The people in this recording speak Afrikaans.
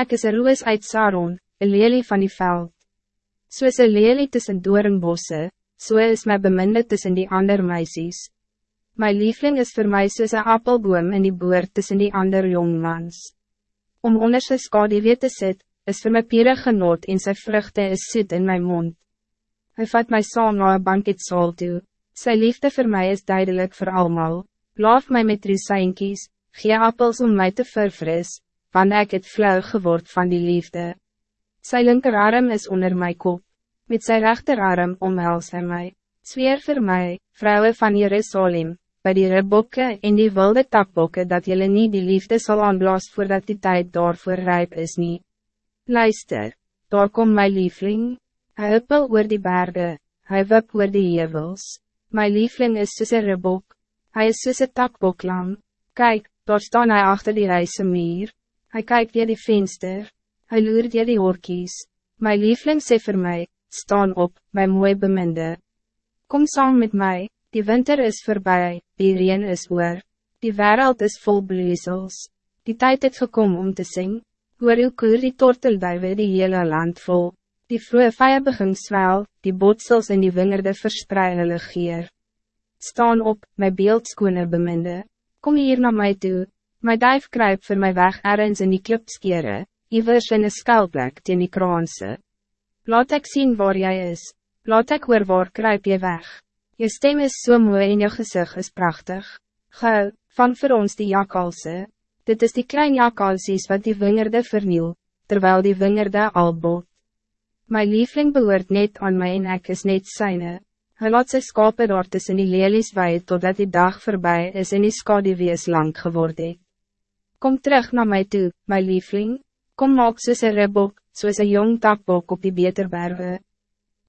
Ik is een roos uit Saron, een lelie van die veld. So is een lelie tussen doornbosse, so is my beminde tussen die ander meisies. My liefling is voor mij soos een appelboom in die boer tussen die ander jongmans. Om onder sy skadewee te sit, is voor my pere genot en sy vruchte is soet in mijn mond. Hij vat mij saam na een banketsaal toe, sy liefde voor mij is duidelijk voor allemaal. Laaf mij met rusijnkies, gee appels om mij te verfris, want ik het flauw geword van die liefde. Sy linkerarm is onder mijn kop, met sy rechterarm omhels hy my. Zweer voor mij, vrouwen van Jerusalem, bij die rebokke en die wilde takbokke dat jullie niet die liefde zal aanblaas voordat die tijd daarvoor rijp is niet. Luister, daar komt mijn liefling, hij huppel oor die bergen, hij wip oor die hevels. Mijn liefling is soos een rebok, hij is soos een takboklam. Kijk, daar staan hij achter die reise meer. Hij kijkt weer die venster, hij loert weer die horkies. Mijn liefling sê vir mij, staan op, mijn mooi beminde. Kom saam met mij, die winter is voorbij, die reen is oor, die wereld is vol bloeisels. Die tijd het gekom om te zingen, hoor uw koer die tortelduive die hele land vol. Die vroege vijand begin swel, die botsels en die wingerde verspreid hulle geer. Staan op, my beeldskone beminde, kom hier naar mij toe, my duif kruip voor my weg ergens in die klipskere, ivers in een skuilplek teen die kraanse. Laat ek zien waar jij is, laat ek hoor waar kruip jy weg. Je stem is so mooi en je gezicht is prachtig. Gauw, van voor ons die jakalse. Dit is die klein jakalsies wat die wingerde verniel, terwijl die wingerde al bot. My liefling behoort net aan mij en ek is net syne. Hy laat sy skape daar tussen die lelies wei totdat die dag voorbij is en die skadewees lang geworden. Kom terug naar mij toe, my liefling. Kom maak soos een ribbok, soos een jong takbok op die beterberwe.